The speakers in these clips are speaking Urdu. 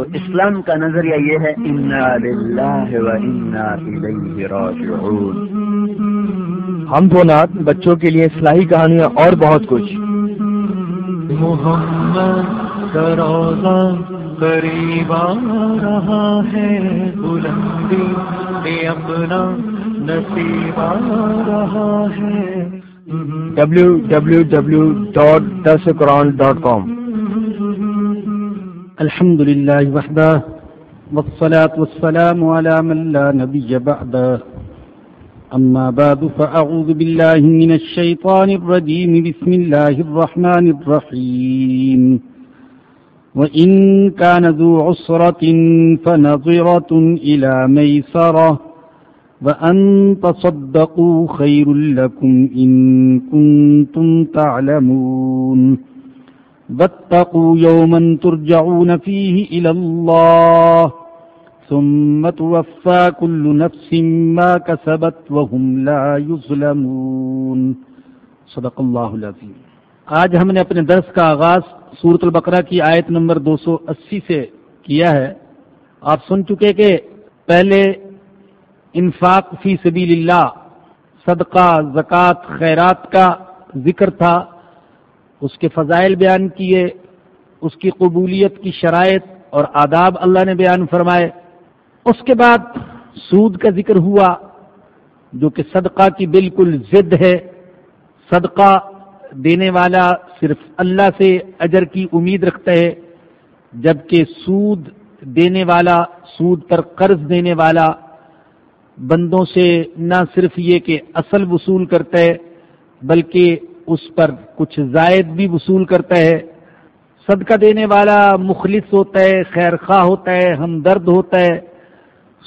تو اسلام کا نظریہ یہ ہے ہم دو نات بچوں کے لیے اصلاحی کہانیاں اور بہت کچھ۔ محمد قریب آ رہا ہے بلندی اپنا نصیب آ رہا ہے۔ ڈبلو الحمد للہ وحدہ والصلاة والسلام على من لا نبي بعد أما بعد، فأعوذ بالله من الشيطان الرجيم، بسم الله الرحمن الرحيم. وإن كان ذو عسرة فنظرة إلى ميسرة، وأن تصدقوا خير لكم إن كنتم تعلمون. واتقوا يوما ترجعون فيه إلى الله ثم توفى كل نفس ما كسبت وهم لا يظلمون. صدق الله العظيم. آج ہم نے اپنے درس کا آغاز سورت البقرہ کی آیت نمبر دو سو اسی سے کیا ہے۔ آپ سن چکے کہ پہلے انفاق فی سبیل اللہ، صدقہ، زکوٰۃ، خیرات کا ذکر تھا۔ اس کے فضائل بیان کیے، اس کی قبولیت کی شرائط اور آداب اللہ نے بیان فرمائے۔ اس کے بعد سود کا ذکر ہوا، جو کہ صدقہ کی بالکل ضد ہے۔ صدقہ دینے والا صرف اللہ سے اجر کی امید رکھتا ہے، جبکہ سود دینے والا، سود پر قرض دینے والا بندوں سے نہ صرف یہ کہ اصل وصول کرتا ہے، بلکہ اس پر کچھ زائد بھی وصول کرتا ہے۔ صدقہ دینے والا مخلص ہوتا ہے خیر خواہ ہوتا ہے، ہمدرد ہوتا ہے۔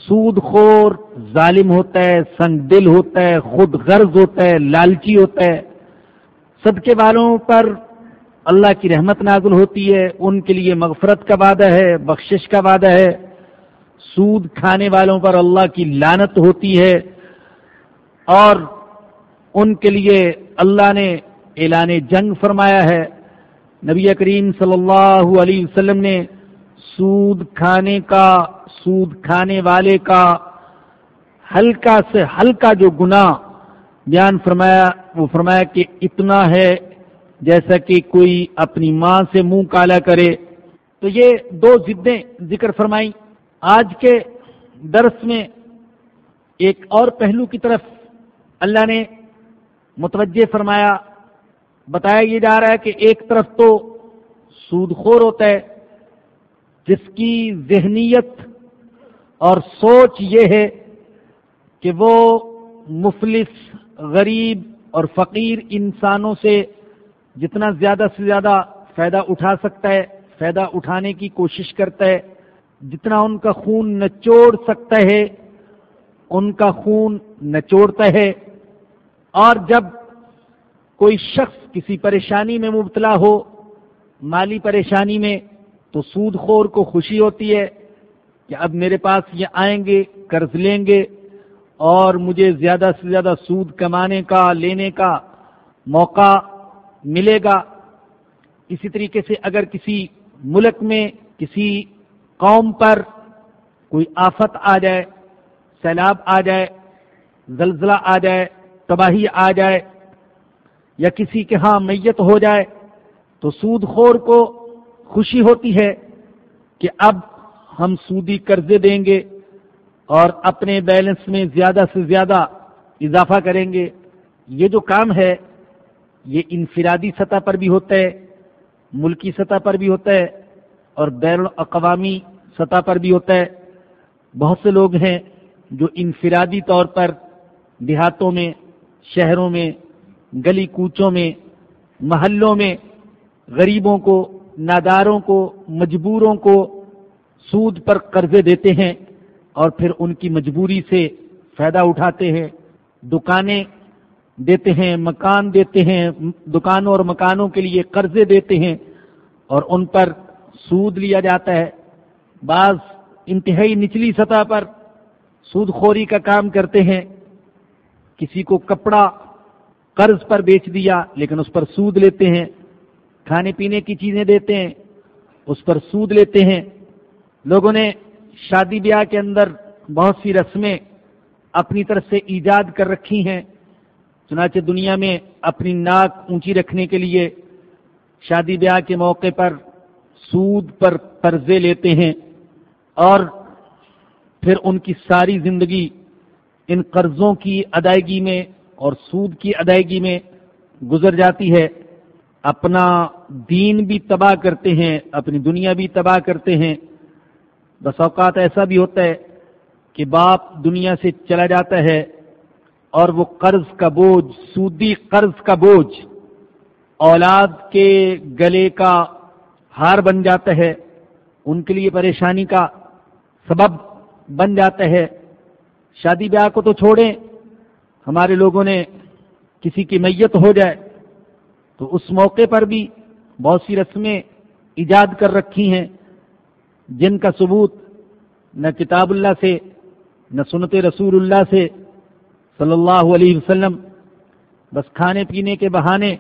سود خور، ظالم ہوتا ہے، سنگ دل ہوتا ہے، خود غرض ہوتا ہے، لالچی ہوتا ہے۔ صدقے والوں پر اللہ کی رحمت نازل ہوتی ہے، ان کے لیے مغفرت کا وعدہ ہے، بخشش کا وعدہ ہے۔ سود کھانے والوں پر اللہ کی لانت ہوتی ہے اور ان کے لیے اللہ نے اعلان جنگ فرمایا ہے۔ نبی کریم صلی اللہ علیہ وسلم نے سود کھانے کا، سود کھانے والے کا ہلکا سے ہلکا جو گنا بیان فرمایا، وہ فرمایا کہ اتنا ہے جیسا کہ کوئی اپنی ماں سے منہ کالا کرے۔ تو یہ دو ضدیں ذکر فرمائی آج کے درس میں ایک اور پہلو کی طرف اللہ نے متوجہ فرمایا۔ بتایا یہ جا رہا ہے کہ ایک طرف تو سود خور ہوتا ہے، جس کی ذہنیت اور سوچ یہ ہے کہ وہ مفلس، غریب اور فقیر انسانوں سے جتنا زیادہ سے زیادہ فائدہ اٹھا سکتا ہے، فائدہ اٹھانے کی کوشش کرتا ہے، جتنا ان کا خون نچوڑ سکتا ہے، ان کا خون نچوڑتا ہے۔ اور جب کوئی شخص کسی پریشانی میں مبتلا ہو، مالی پریشانی میں، تو سود خور کو خوشی ہوتی ہے کہ اب میرے پاس یہ آئیں گے، قرض لیں گے اور مجھے زیادہ سے زیادہ سود کمانے کا، لینے کا موقع ملے گا۔ اسی طریقے سے اگر کسی ملک میں، کسی قوم پر کوئی آفت آ جائے، سیلاب آ جائے، زلزلہ آ جائے، تباہی آ جائے یا کسی کے ہاں میت ہو جائے تو سود خور کو خوشی ہوتی ہے کہ اب ہم سودی قرضے دیں گے اور اپنے بیلنس میں زیادہ سے زیادہ اضافہ کریں گے۔ یہ جو کام ہے، یہ انفرادی سطح پر بھی ہوتا ہے، ملکی سطح پر بھی ہوتا ہے اور بین الاقوامی سطح پر بھی ہوتا ہے۔ بہت سے لوگ ہیں جو انفرادی طور پر دیہاتوں میں، شہروں میں گلی کوچوں میں، محلوں میں، غریبوں کو، ناداروں کو، مجبوروں کو سود پر قرضے دیتے ہیں اور پھر ان کی مجبوری سے فائدہ اٹھاتے ہیں، دکانیں دیتے ہیں، مکان دیتے ہیں، دکانوں اور مکانوں کے لیے قرضے دیتے ہیں اور ان پر سود لیا جاتا ہے۔ بعض انتہائی نچلی سطح پر سود خوری کا کام کرتے ہیں، کسی کو کپڑا قرض پر بیچ دیا، لیکن اس پر سود لیتے ہیں۔ کھانے پینے کی چیزیں دیتے ہیں، اس پر سود لیتے ہیں۔ لوگوں نے شادی بیاہ کے اندر بہت سی رسمیں اپنی طرف سے ایجاد کر رکھی ہیں۔ چنانچہ دنیا میں اپنی ناک اونچی رکھنے کے لیے شادی بیاہ کے موقع پر سود پر قرضے لیتے ہیں اور پھر ان کی ساری زندگی ان قرضوں کی ادائیگی میں اور سود کی ادائیگی میں گزر جاتی ہے۔ اپنا دین بھی تباہ کرتے ہیں، اپنی دنیا بھی تباہ کرتے ہیں۔ بس اوقات ایسا بھی ہوتا ہے کہ باپ دنیا سے چلا جاتا ہے اور وہ قرض کا بوجھ، سودی قرض کا بوجھ اولاد کے گلے کا ہار بن جاتا ہے، ان کے لیے پریشانی کا سبب بن جاتا ہے۔ شادی بیاہ کو تو چھوڑیں۔ ہمارے لوگوں نے کسی کی میت ہو جائے تو اس موقع پر بھی بہت سی رسمیں ایجاد کر رکھی ہیں جن کا ثبوت نہ کتاب اللہ سے، نہ سنت رسول اللہ سے۔ صلی اللہ علیہ وسلم، بس کھانے پینے کے بہانے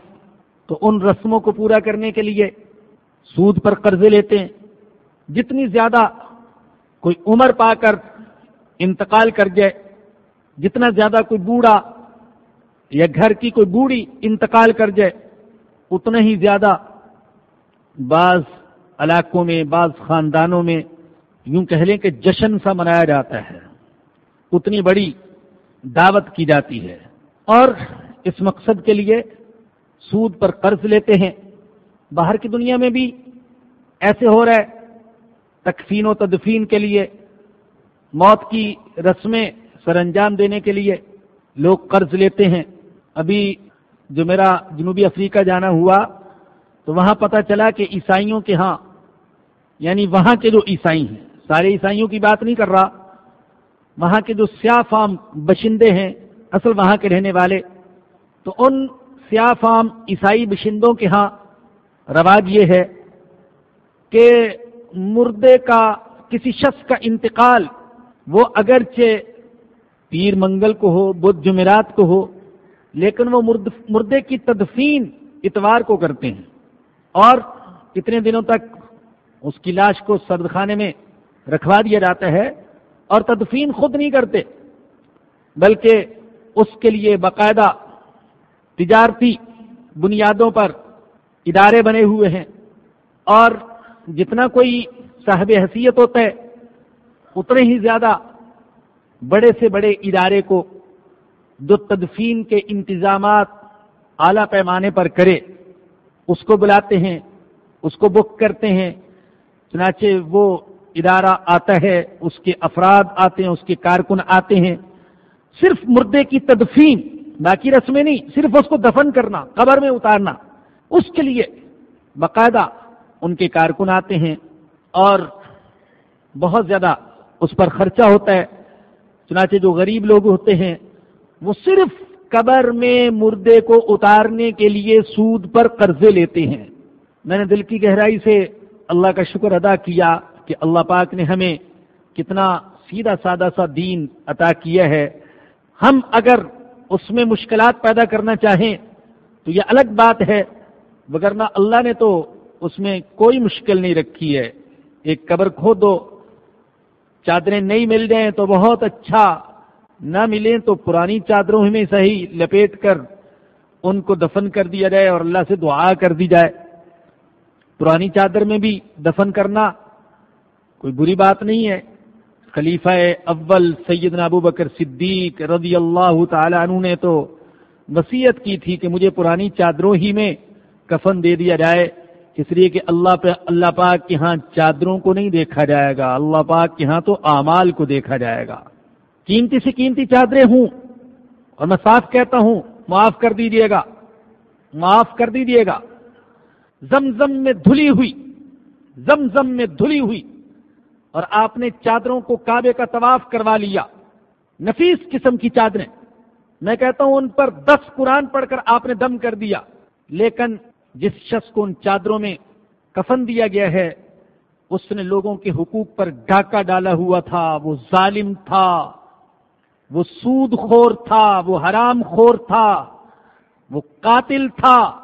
تو ان رسموں کو پورا کرنے کے لیے سود پر قرضے لیتے ہیں۔ جتنی زیادہ کوئی عمر پا کر انتقال کر جائے جتنا زیادہ کوئی بوڑھا یا گھر کی کوئی بوڑھی انتقال کر جائے، اتنا ہی زیادہ بعض علاقوں میں، بعض خاندانوں میں یوں کہہ لیں کہ جشن سا منایا جاتا ہے۔ اتنی بڑی دعوت کی جاتی ہے۔ اور اس مقصد کے لیے سود پر قرض لیتے ہیں۔ باہر کی دنیا میں بھی ایسے ہو رہا ہے۔ تکفین و تدفین کے لیے موت کی رسمیں سر انجام دینے کے لیے لوگ قرض لیتے ہیں۔ ابھی جو میرا جنوبی افریقہ جانا ہوا، تو وہاں پتہ چلا کہ عیسائیوں کے ہاں یعنی وہاں کے جو عیسائی ہیں، سارے عیسائیوں کی بات نہیں کر رہا۔ وہاں کے جو سیاہ فام بشندے ہیں، اصل وہاں کے رہنے والے۔ تو ان سیاہ فام عیسائی بشندوں کے ہاں رواج یہ ہے کہ مردے کا، کسی شخص کا انتقال، وہ اگرچہ پیر منگل کو ہو، بدھ جمعرات کو ہو، لیکن وہ مرد، مردے کی تدفین اتوار کو کرتے ہیں۔ اور کتنے دنوں تک اس کی لاش کو سرد خانے میں رکھوا دیا جاتا ہے اور تدفین خود نہیں کرتے، بلکہ اس کے لیے باقاعدہ تجارتی بنیادوں پر ادارے بنے ہوئے ہیں۔ اور جتنا کوئی صاحب حیثیت ہوتا ہے، اتنے ہی زیادہ بڑے سے بڑے ادارے کو جو تدفین کے انتظامات اعلی پیمانے پر کرے، اس کو بلاتے ہیں، اس کو بک کرتے ہیں، چنانچہ وہ ادارہ آتا ہے، اس کے افراد آتے ہیں، اس کے کارکن آتے ہیں، صرف مردے کی تدفین، باقی رسمیں نہیں، صرف اس کو دفن کرنا، قبر میں اتارنا، اس کے لیے باقاعدہ ان کے کارکن آتے ہیں اور بہت زیادہ اس پر خرچہ ہوتا ہے۔ چنانچہ جو غریب لوگ ہوتے ہیں، وہ صرف قبر میں مردے کو اتارنے کے لیے سود پر قرضے لیتے ہیں۔ میں نے دل کی گہرائی سے اللہ کا شکر ادا کیا کہ اللہ پاک نے ہمیں کتنا سیدھا سادہ سا دین عطا کیا ہے۔ ہم اگر اس میں مشکلات پیدا کرنا چاہیں تو یہ الگ بات ہے، وگرنہ اللہ نے تو اس میں کوئی مشکل نہیں رکھی ہے۔ ایک قبر کھو دو چادریں نہیں مل جائیں تو بہت اچھا نہ ملیں تو پرانی چادروں میں صحیح لپیٹ کر ان کو دفن کر دیا جائے اور اللہ سے دعا کر دی جائے۔ پرانی چادر میں بھی دفن کرنا کوئی بری بات نہیں ہے۔ خلیفہ اول سیدنا ابو بکر صدیق رضی اللہ تعالی عنہ نے تو وسیعت کی تھی کہ مجھے پرانی چادروں ہی میں کفن دے دیا جائے۔ اس لیے کہ اللہ پہ اللہ پاک کے ہاں چادروں کو نہیں دیکھا جائے گا۔ اللہ پاک کے ہاں تو اعمال کو دیکھا جائے گا۔ قیمتی سے قیمتی چادریں ہوں۔ اور میں صاف کہتا ہوں، معاف کر دیجیے گا۔ معاف کر دیجیے گا۔ زم زم میں دھلی ہوئی۔ زم زم میں دھلی ہوئی۔ اور آپ نے چادروں کو کعبے کا طواف کروا لیا۔ نفیس قسم کی چادریں۔ میں کہتا ہوں ان پر دس قرآن پڑھ کر آپ نے دم کر دیا۔ لیکن جس شخص کو ان چادروں میں کفن دیا گیا ہے، اس نے لوگوں کے حقوق پر ڈاکہ ڈالا ہوا تھا، وہ ظالم تھا، وہ سود خور تھا، وہ حرام خور تھا، وہ قاتل تھا۔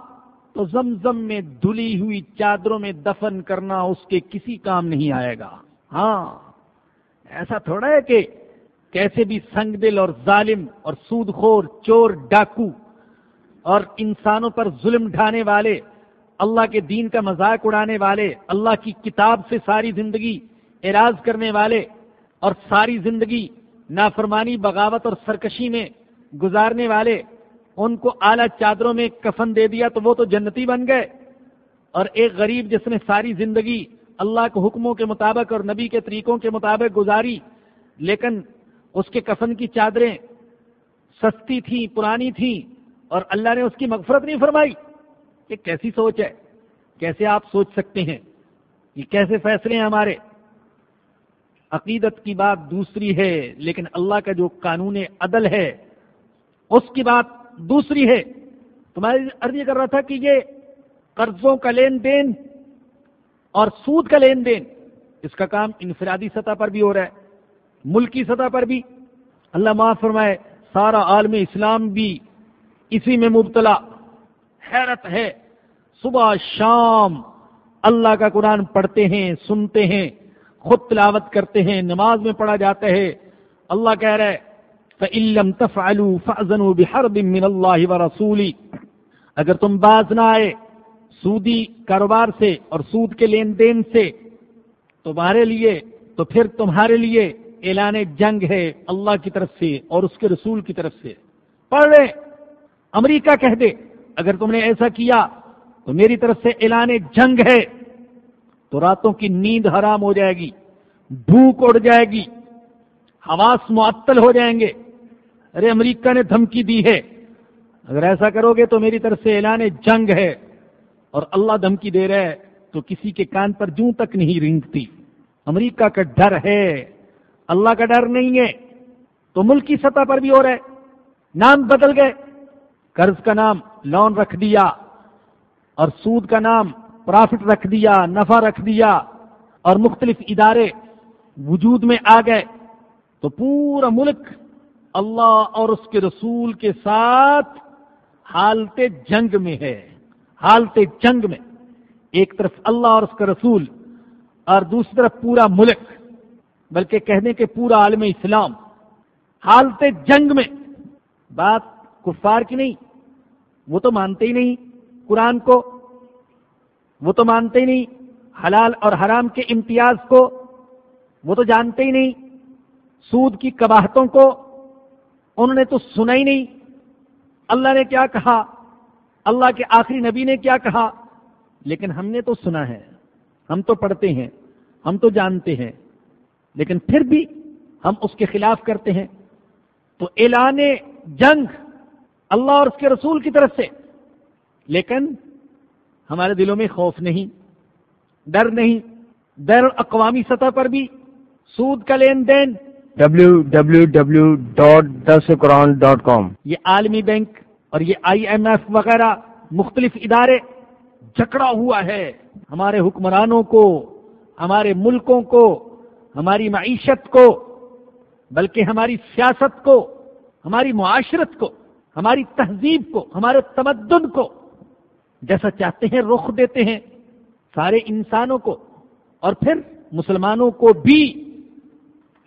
تو زمزم میں دھلی ہوئی چادروں میں دفن کرنا اس کے کسی کام نہیں آئے گا۔ ہاں ایسا تھوڑا ہے کہ کیسے بھی سنگ دل اور ظالم اور سود خور، چور، ڈاکو اور انسانوں پر ظلم ڈھانے والے، اللہ کے دین کا مذاق اڑانے والے، اللہ کی کتاب سے ساری زندگی اراض کرنے والے اور ساری زندگی نافرمانی، بغاوت اور سرکشی میں گزارنے والے، ان کو اعلی چادروں میں کفن دے دیا تو وہ تو جنتی بن گئے۔ اور ایک غریب جس نے ساری زندگی اللہ کے حکموں کے مطابق اور نبی کے طریقوں کے مطابق گزاری، لیکن اس کے کفن کی چادریں سستی تھیں، پرانی تھیں اور اللہ نے اس کی مغفرت نہیں فرمائی یہ کیسی سوچ ہے، کیسے آپ سوچ سکتے ہیں، یہ کیسے فیصلے ہیں ہمارے؟ عقیدت کی بات دوسری ہے، لیکن اللہ کا جو قانون عدل ہے، اس کی بات دوسری ہے۔ تو میں عرض یہ کر رہا تھا کہ یہ قرضوں کا لین دین اور سود کا لین دین، اس کا کام انفرادی سطح پر بھی ہو رہا ہے، ملکی سطح پر بھی۔ اللہ معاف فرمائے، سارا عالم اسلام بھی اسی میں مبتلا حیرت ہے۔ صبح شام اللہ کا قرآن پڑھتے ہیں، سنتے ہیں، خود تلاوت کرتے ہیں، نماز میں پڑھا جاتا ہے۔ اللہ کہہ رہے فعلم تفعلوا فأذنوا بحرب من اللہ و رسولی اگر تم باز نہ آئے سودی کاروبار سے اور سود کے لین دین سے، تمہارے لیے تو پھر تمہارے لیے اعلان جنگ ہے اللہ کی طرف سے اور اس کے رسول کی طرف سے۔ پڑھ رہے امریکہ کہہ دے، اگر تم نے ایسا کیا تو میری طرف سے اعلان جنگ ہے، تو راتوں کی نیند حرام ہو جائے گی، بھوک اڑ جائے گی، حواس معطل ہو جائیں گے۔ ارے، امریکہ نے دھمکی دی ہے۔ اگر ایسا کرو گے تو میری طرف سے اعلان جنگ ہے۔ اور اللہ دھمکی دے رہا ہے تو کسی کے کان پر جوں تک نہیں رینگتی امریکہ کا ڈر ہے۔ اللہ کا ڈر نہیں ہے۔ تو ملک کی سطح پر بھی ہو رہا ہے۔ نام بدل گئے۔ قرض کا نام لون رکھ دیا اور سود کا نام پرافٹ رکھ دیا، نفع رکھ دیا اور مختلف ادارے وجود میں آ گئے، تو پورا ملک اللہ اور اس کے رسول کے ساتھ حالت جنگ میں ہے، حالت جنگ میں۔ ایک طرف اللہ اور اس کا رسول اور دوسری طرف پورا ملک، بلکہ کہنے کے پورا عالم اسلام۔ حالت جنگ میں، بات کفار کی نہیں وہ تو مانتے ہی نہیں قرآن کو، وہ تو مانتے ہی نہیں حلال اور حرام کے امتیاز کو، وہ تو جانتے ہی نہیں سود کی کباہتوں کو، انہوں نے تو سنا ہی نہیں۔ اللہ نے کیا کہا؟ اللہ کے آخری نبی نے کیا کہا؟ لیکن ہم نے تو سنا ہے۔ ہم تو پڑھتے ہیں، ہم تو جانتے ہیں۔ لیکن پھر بھی ہم اس کے خلاف کرتے ہیں۔ تو اعلان جنگ اللہ اور اس کے رسول کی طرف سے۔ لیکن ہمارے دلوں میں خوف نہیں ڈر نہیں بین الاقوامی سطح پر بھی سود کا لین دین۔ ڈبلو یہ عالمی بینک اور یہ آئی ایم ایف وغیرہ مختلف ادارے جکڑا ہوا ہے۔ ہمارے حکمرانوں کو ہمارے ملکوں کو ہماری معیشت کو بلکہ ہماری سیاست کو ہماری معاشرت کو۔ ہماری تہذیب کو، ہمارے تمدن کو۔ جیسا چاہتے ہیں رخ دیتے ہیں سارے انسانوں کو، اور پھر مسلمانوں کو بھی۔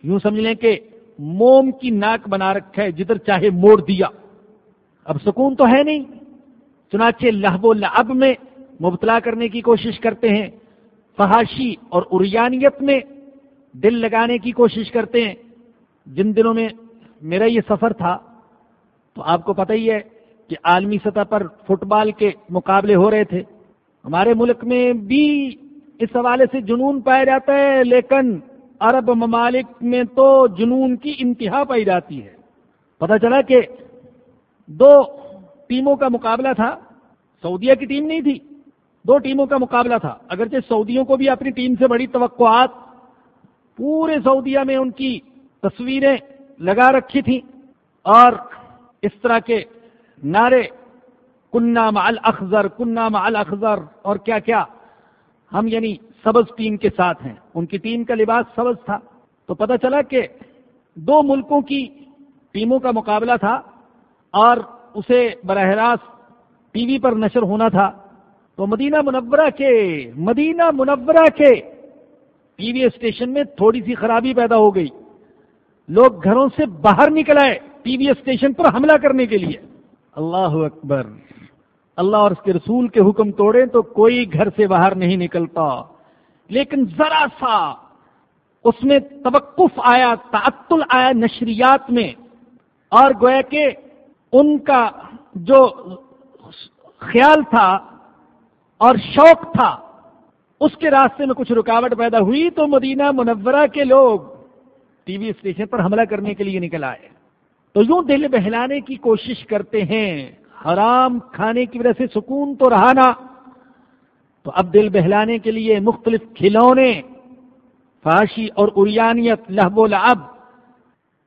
یوں سمجھ لیں کہ موم کی ناک بنا رکھا ہے، جدھر چاہے موڑ دیا۔ اب سکون تو ہے نہیں۔ چنانچہ لہب و لعب میں مبتلا کرنے کی کوشش کرتے ہیں۔ فحاشی اور اریانیت میں دل لگانے کی کوشش کرتے ہیں۔ جن دنوں میں میرا یہ سفر تھا تو آپ کو پتہ ہی ہے کہ عالمی سطح پر فٹ بال کے مقابلے ہو رہے تھے۔ ہمارے ملک میں بھی اس حوالے سے جنون پایا جاتا ہے، لیکن عرب ممالک میں تو جنون کی انتہا پائی جاتی ہے۔ پتہ چلا کہ دو ٹیموں کا مقابلہ تھا، سعودیہ کی ٹیم نہیں تھی، دو ٹیموں کا مقابلہ تھا۔ اگرچہ سعودیوں کو بھی اپنی ٹیم سے بڑی توقعات پورے سعودیہ میں ان کی تصویریں لگا رکھی تھیں اور اس طرح کے نعرے کنہ مع الاخضر کنہ مع الاخضر اور کیا کیا، ہم یعنی سبز ٹیم کے ساتھ ہیں۔ ان کی ٹیم کا لباس سبز تھا۔ تو پتہ چلا کہ دو ملکوں کی ٹیموں کا مقابلہ تھا اور اسے براہ راست ٹی وی پر نشر ہونا تھا۔ تو مدینہ منورہ کے، مدینہ منورہ کے ٹی وی اسٹیشن میں تھوڑی سی خرابی پیدا ہو گئی۔ لوگ گھروں سے باہر نکل آئے۔ ٹی وی اسٹیشن پر حملہ کرنے کے لیے۔ اللہ اکبر۔ اللہ اور اس کے رسول کے حکم توڑے تو کوئی گھر سے باہر نہیں نکلتا۔ لیکن ذرا سا اس میں توقف آیا، تعطل آیا نشریات میں۔ اور گویا کہ ان کا جو خیال تھا اور شوق تھا، اس کے راستے میں کچھ رکاوٹ پیدا ہوئی تو مدینہ منورہ کے لوگ ٹی وی اسٹیشن پر حملہ کرنے کے لیے نکل آئے۔ تو یوں دل بہلانے کی کوشش کرتے ہیں، حرام کھانے کی وجہ سے سکون تو رہا نا۔ تو اب دل بہلانے کے لیے مختلف کھلونے فاشی اور اریانیت لہب و لعب۔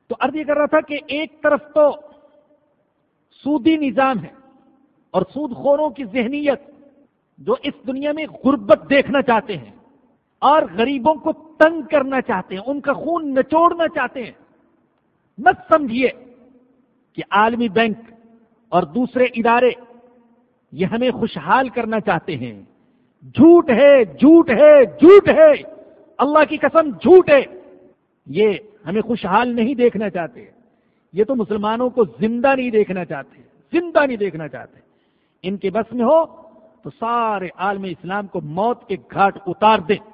تو عرض یہ کر رہا تھا کہ ایک طرف تو سودی نظام ہے اور سود خوروں کی ذہنیت جو اس دنیا میں غربت دیکھنا چاہتے ہیں اور غریبوں کو تنگ کرنا چاہتے ہیں، ان کا خون نچوڑنا چاہتے ہیں۔ مت سمجھیے۔ کہ عالمی بینک اور دوسرے ادارے یہ ہمیں خوشحال کرنا چاہتے ہیں۔ جھوٹ ہے جھوٹ ہے جھوٹ ہے۔ اللہ کی قسم جھوٹ ہے۔ یہ ہمیں خوشحال نہیں دیکھنا چاہتے۔ یہ تو مسلمانوں کو زندہ نہیں دیکھنا چاہتے۔ زندہ نہیں دیکھنا چاہتے۔ ان کے بس میں ہو تو سارے عالم اسلام کو موت کے گھاٹ اتار دیں۔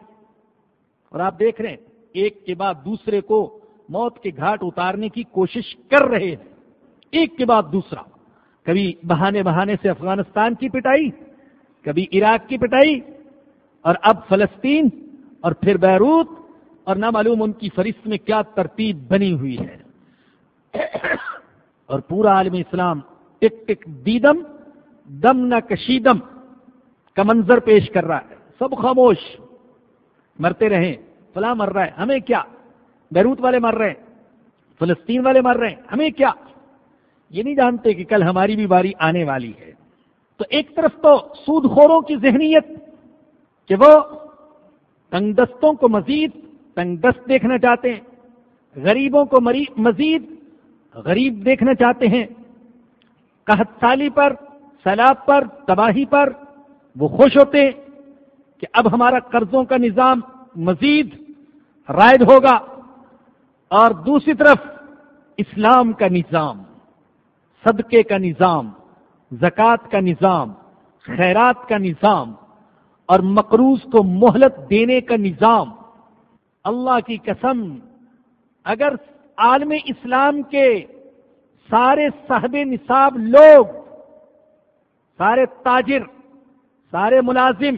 اور آپ دیکھ رہے ہیں، ایک کے بعد دوسرے کو موت کے گھاٹ اتارنے کی کوشش کر رہے ہیں۔ ایک کے بعد دوسرا۔ کبھی بہانے بہانے سے افغانستان کی پٹائی، کبھی عراق کی پٹائی، اور اب فلسطین، اور پھر بیروت، اور نہ معلوم ان کی فہرست میں کیا ترتیب بنی ہوئی ہے۔ اور پورا عالم اسلام ٹک ٹک دیدم، دم نہ کشیدم، کا منظر پیش کر رہا ہے۔ سب خاموش، مرتے رہیں، فلاں مر رہا ہے، ہمیں کیا؟ بیروت والے مر رہے ہیں، فلسطین والے مر رہے ہیں، ہمیں کیا؟ یہ نہیں جانتے کہ کل ہماری بھی باری آنے والی ہے۔ تو ایک طرف تو سود خوروں کی ذہنیت کہ وہ تنگ دستوں کو مزید تنگ دست دیکھنا چاہتے ہیں، غریبوں کو مزید غریب دیکھنا چاہتے ہیں۔ قحط سالی پر، سیلاب پر، تباہی پر وہ خوش ہوتے ہیں کہ اب ہمارا قرضوں کا نظام مزید رائد ہوگا۔ اور دوسری طرف اسلام کا نظام۔ صدقے کا نظام، زکوٰۃ کا نظام، خیرات کا نظام اور مقروض کو مہلت دینے کا نظام۔ اللہ کی قسم، اگر عالم اسلام کے سارے صاحب نصاب لوگ، سارے تاجر، سارے ملازم،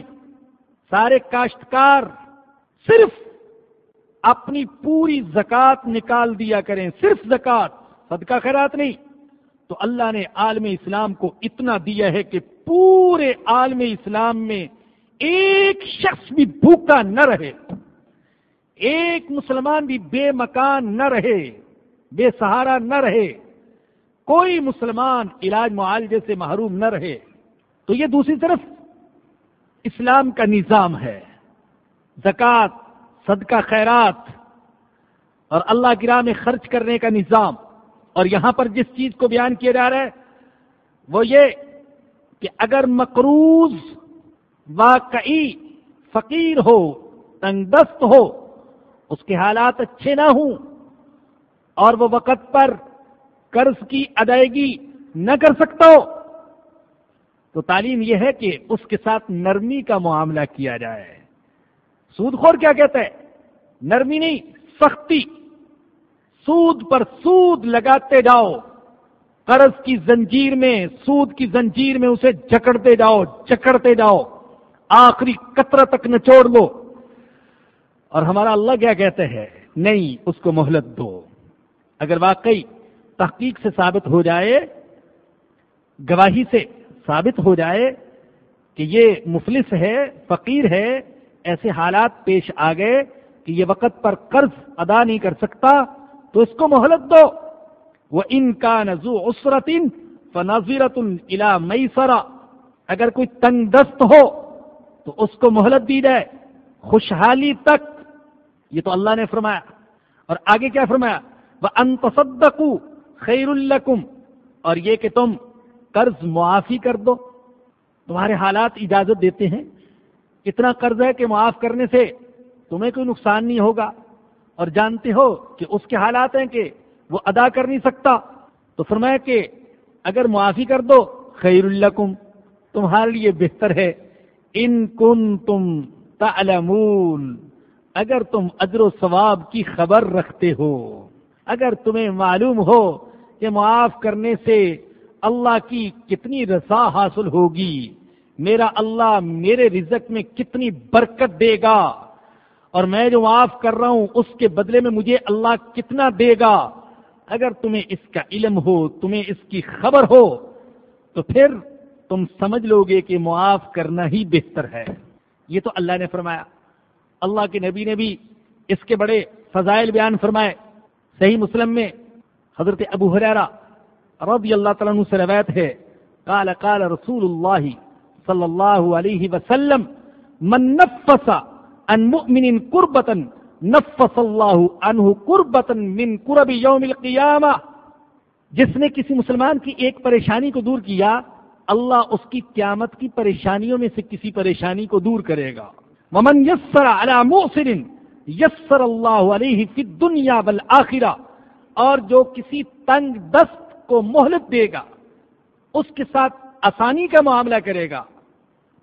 سارے کاشتکار صرف اپنی پوری زکات نکال دیا کریں، صرف زکات صدقہ خیرات نہیں۔ تو اللہ نے عالم اسلام کو اتنا دیا ہے کہ پورے عالم اسلام میں ایک شخص بھی بھوکا نہ رہے، ایک مسلمان بھی بے مکان نہ رہے، بے سہارا نہ رہے، کوئی مسلمان علاج معالجے سے محروم نہ رہے۔ تو یہ دوسری طرف اسلام کا نظام ہے۔ زکوٰۃ، صدقہ، خیرات اور اللہ کی راہ میں خرچ کرنے کا نظام۔ اور یہاں پر جس چیز کو بیان کیا جا رہا ہے، وہ یہ کہ اگر مقروض، واقعی فقیر ہو تنگ دست ہو، اس کے حالات اچھے نہ ہوں، اور وہ وقت پر قرض کی ادائیگی نہ کر سکتا ہو، تو تعلیم یہ ہے کہ اس کے ساتھ نرمی کا معاملہ کیا جائے۔ سود خور کیا کہتا ہے؟ نرمی نہیں، سختی۔ سود پر سود لگاتے جاؤ۔ قرض کی زنجیر میں، سود کی زنجیر میں اسے جکڑتے جاؤ جکڑتے جاؤ۔ آخری قطرہ تک نچوڑ لو اور ہمارا اللہ کیا کہتے ہیں؟ نہیں، اس کو مہلت دو۔ اگر واقعی تحقیق سے ثابت ہو جائے، گواہی سے ثابت ہو جائے کہ یہ مفلس ہے، فقیر ہے، ایسے حالات پیش آ گئے کہ یہ وقت پر قرض ادا نہیں کر سکتا۔ تو اس کو مہلت دو۔ وہ ان کا نزو عسرتن فنظیرت الا مئی اگر کوئی تنگ دست ہو تو اس کو مہلت دی جائے۔ خوشحالی تک۔ یہ تو اللہ نے فرمایا۔ اور آگے کیا فرمایا؟ وہ انتصدقو خیر الکم اور یہ کہ تم قرض معافی کر دو۔ تمہارے حالات اجازت دیتے ہیں۔ اتنا قرض ہے کہ معاف کرنے سے تمہیں کوئی نقصان نہیں ہوگا۔ اور جانتے ہو کہ اس کے حالات ہیں کہ وہ ادا کر نہیں سکتا، تو فرمایا کہ اگر معافی کر دو، خیر الکم تمہارے لیے بہتر ہے۔ ان کن تم تعلمون، اگر تم اجر و ثواب کی خبر رکھتے ہو، اگر تمہیں معلوم ہو کہ معاف کرنے سے اللہ کی کتنی رضا حاصل ہوگی، میرا اللہ میرے رزق میں کتنی برکت دے گا۔ اور میں جو معاف کر رہا ہوں، اس کے بدلے میں مجھے اللہ کتنا دے گا؟ اگر تمہیں اس کا علم ہو، تمہیں اس کی خبر ہو، تو پھر تم سمجھ لو گے کہ معاف کرنا ہی بہتر ہے۔ یہ تو اللہ نے فرمایا۔ اللہ کے نبی نے بھی اس کے بڑے فضائل بیان فرمائے۔ صحیح مسلم میں حضرت ابو حریرہ رضی اللہ تعالیٰ عنہ سے روایت ہے۔ قال قال رسول اللہ صلی اللہ علیہ وسلم، من نفس ان مؤمن قربتا نفس اللہ عنہ قربتا من قرب یوم القیامہ جس نے کسی مسلمان کی ایک پریشانی کو دور کیا، اللہ اس کی قیامت کی پریشانیوں میں سے کسی پریشانی کو دور کرے گا۔ ومن یسر علی موسر یسر اللہ علیہ فی الدنیا والآخرہ اور جو کسی تنگ دست کو مہلت دے گا، اس کے ساتھ آسانی کا معاملہ کرے گا۔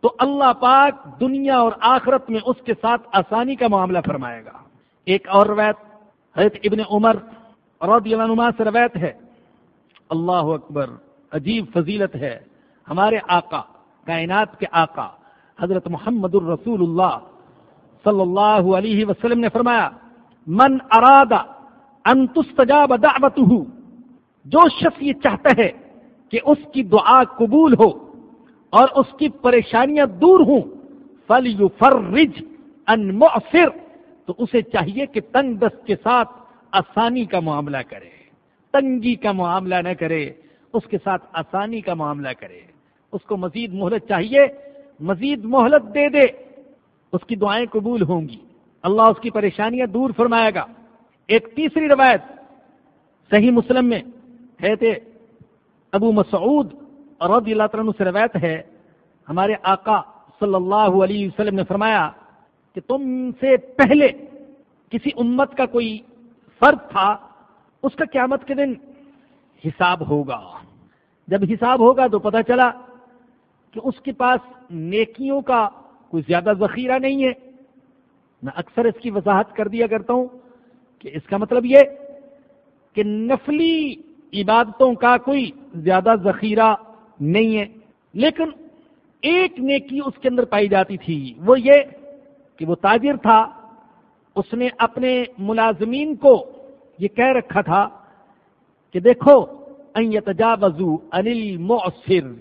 تو اللہ پاک دنیا اور آخرت میں اس کے ساتھ آسانی کا معاملہ فرمائے گا۔ ایک اور روایت حضرت ابن عمر رضی اللہ عنہ سے روایت ہے۔ اللہ اکبر، عجیب فضیلت ہے۔ ہمارے آقا، کائنات کے آقا، حضرت محمد الرسول اللہ صلی اللہ علیہ وسلم نے فرمایا، من ارادہ ان تستجاب دعوته جو شخص یہ چاہتا ہے کہ اس کی دعا قبول ہو اور اس کی پریشانیاں دور ہوں۔ فل یو فرج ان مؤثر تو اسے چاہیے کہ تنگ دست کے ساتھ آسانی کا معاملہ کرے۔ تنگی کا معاملہ نہ کرے، اس کے ساتھ آسانی کا معاملہ کرے۔ اس کو مزید مہلت چاہیے، مزید مہلت دے دے۔ اس کی دعائیں قبول ہوں گی۔ اللہ اس کی پریشانیاں دور فرمائے گا۔ ایک تیسری روایت صحیح مسلم میں ہے تھے ابو مسعود رضی اللہ عنہ سے روایت ہے، ہمارے آقا صلی اللہ علیہ وسلم نے فرمایا کہ تم سے پہلے کسی امت کا کوئی فرد تھا، اس کا قیامت کے دن حساب ہوگا۔ جب حساب ہوگا تو پتہ چلا کہ اس کے پاس نیکیوں کا کوئی زیادہ ذخیرہ نہیں ہے۔ میں اکثر اس کی وضاحت کر دیا کرتا ہوں کہ اس کا مطلب یہ کہ نفلی عبادتوں کا کوئی زیادہ ذخیرہ نہیں ہے۔ لیکن ایک نیکی اس کے اندر پائی جاتی تھی۔ وہ یہ کہ وہ تاجر تھا۔ اس نے اپنے ملازمین کو یہ کہہ رکھا تھا کہ دیکھو تجاوزو انل مؤثر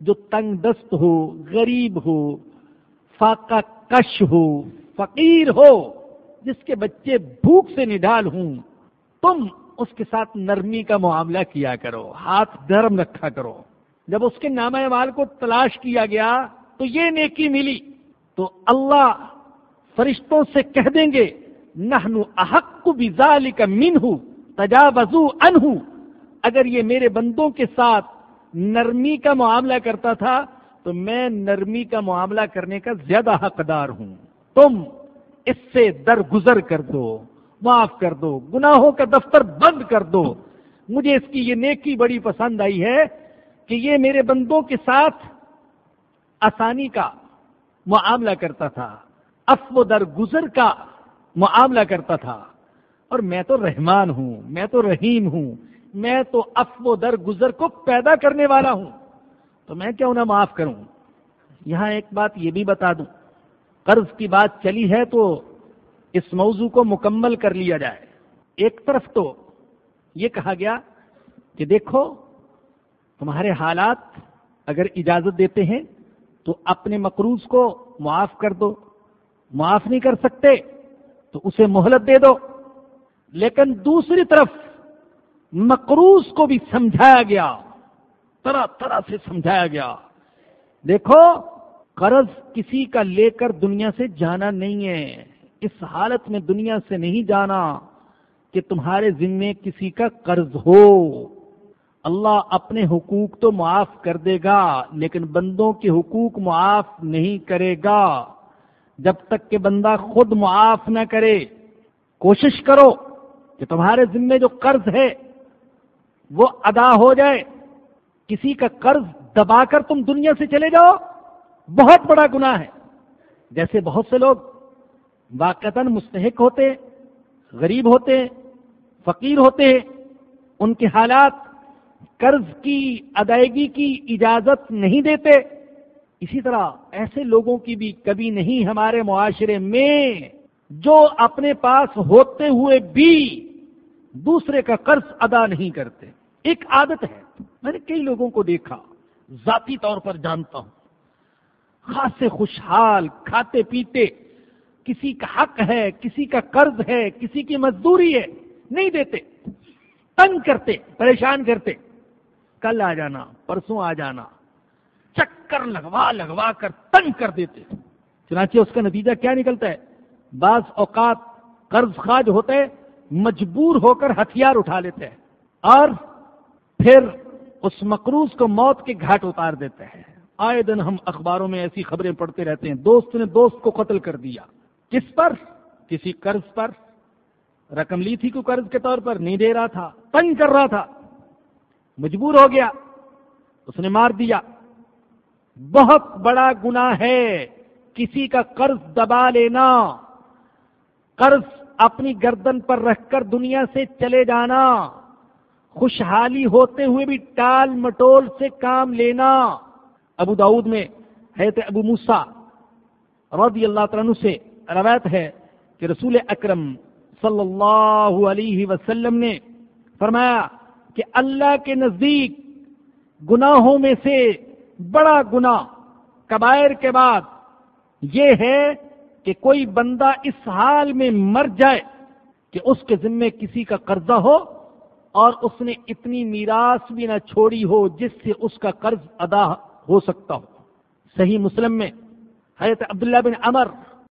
جو تنگ دست ہو، غریب ہو، فاقہ کش ہو، فقیر ہو، جس کے بچے بھوک سے نڈال ہوں، تم اس کے ساتھ نرمی کا معاملہ کیا کرو، ہاتھ دھرم رکھا کرو۔ جب اس کے نام مال کو تلاش کیا گیا تو یہ نیکی ملی۔ تو اللہ فرشتوں سے کہہ دیں گے نہنو احق بزال کا من ہوں تجاوزو ان اگر یہ میرے بندوں کے ساتھ نرمی کا معاملہ کرتا تھا، تو میں نرمی کا معاملہ کرنے کا زیادہ حقدار ہوں۔ تم اس سے درگزر کر دو، معاف کر دو، گناہوں کا دفتر بند کر دو۔ مجھے اس کی یہ نیکی بڑی پسند آئی ہے کہ یہ میرے بندوں کے ساتھ آسانی کا معاملہ کرتا تھا افو در گزر کا معاملہ کرتا تھا۔ اور میں تو رحمان ہوں، میں تو رحیم ہوں، میں تو افو در گزر کو پیدا کرنے والا ہوں۔ تو میں کیوں نہ معاف کروں؟ یہاں ایک بات یہ بھی بتا دوں۔ قرض کی بات چلی ہے تو اس موضوع کو مکمل کر لیا جائے۔ ایک طرف تو یہ کہا گیا کہ دیکھو تمہارے حالات اگر اجازت دیتے ہیں تو اپنے مقروض کو معاف کر دو۔ معاف نہیں کر سکتے تو اسے مہلت دے دو۔ لیکن دوسری طرف مقروض کو بھی سمجھایا گیا۔ طرح طرح سے سمجھایا گیا۔ دیکھو، قرض کسی کا لے کر دنیا سے جانا نہیں ہے۔ اس حالت میں دنیا سے نہیں جانا کہ تمہارے ذمے کسی کا قرض ہو۔ اللہ اپنے حقوق تو معاف کر دے گا، لیکن بندوں کے حقوق معاف نہیں کرے گا۔ جب تک کہ بندہ خود معاف نہ کرے، کوشش کرو کہ تمہارے ذمے جو قرض ہے، وہ ادا ہو جائے۔ کسی کا قرض دبا کر تم دنیا سے چلے جاؤ، بہت بڑا گناہ ہے۔ جیسے بہت سے لوگ واقع مستحق ہوتے غریب ہوتے فقیر ہوتے ان کے حالات قرض کی ادائیگی کی اجازت نہیں دیتے، اسی طرح ایسے لوگوں کی بھی کبھی نہیں ہمارے معاشرے میں، جو اپنے پاس ہوتے ہوئے بھی دوسرے کا قرض ادا نہیں کرتے۔ ایک عادت ہے، میں نے کئی لوگوں کو دیکھا، ذاتی طور پر جانتا ہوں۔ خاصے خوشحال، کھاتے پیتے، کسی کا حق ہے، کسی کا قرض ہے، کسی کی مزدوری ہے، نہیں دیتے۔ تنگ کرتے، پریشان کرتے۔ کل آ جانا، پرسوں آ جانا۔ چکر لگوا لگوا کر تنگ کر دیتے۔ چنانچہ اس کا نتیجہ کیا نکلتا ہے؟ بعض اوقات قرض خاج ہوتے، مجبور ہو کر ہتھیار اٹھا لیتے۔ ہیں اور پھر اس مقروض کو موت کے گھاٹ اتار دیتے ہیں۔ آئے دن ہم اخباروں میں ایسی خبریں پڑھتے رہتے ہیں۔ دوست نے دوست کو قتل کر دیا۔ کس پر؟ کسی قرض پر۔ رقم لی تھی کو قرض کے طور پر؟ نہیں دے رہا تھا۔ تنگ کر رہا تھا۔ مجبور ہو گیا۔ اس نے مار دیا۔ بہت بڑا گنا ہے۔ کسی کا قرض دبا لینا۔ قرض اپنی گردن پر رکھ کر دنیا سے چلے جانا۔ خوشحالی ہوتے ہوئے بھی ٹال مٹول سے کام لینا۔ ابو داود میں ہے ابو موسا رضی اللہ تعالیٰ سے روایت ہے کہ رسول اکرم صلی اللہ علیہ وسلم نے فرمایا کہ اللہ کے نزدیک گناہوں میں سے بڑا گنا کبائر کے بعد یہ ہے کہ کوئی بندہ اس حال میں مر جائے کہ اس کے ذمے کسی کا قرضہ ہو اور اس نے اتنی میراث بھی نہ چھوڑی ہو جس سے اس کا قرض ادا ہو سکتا ہو۔ صحیح مسلم میں حضرت عبداللہ بن عمر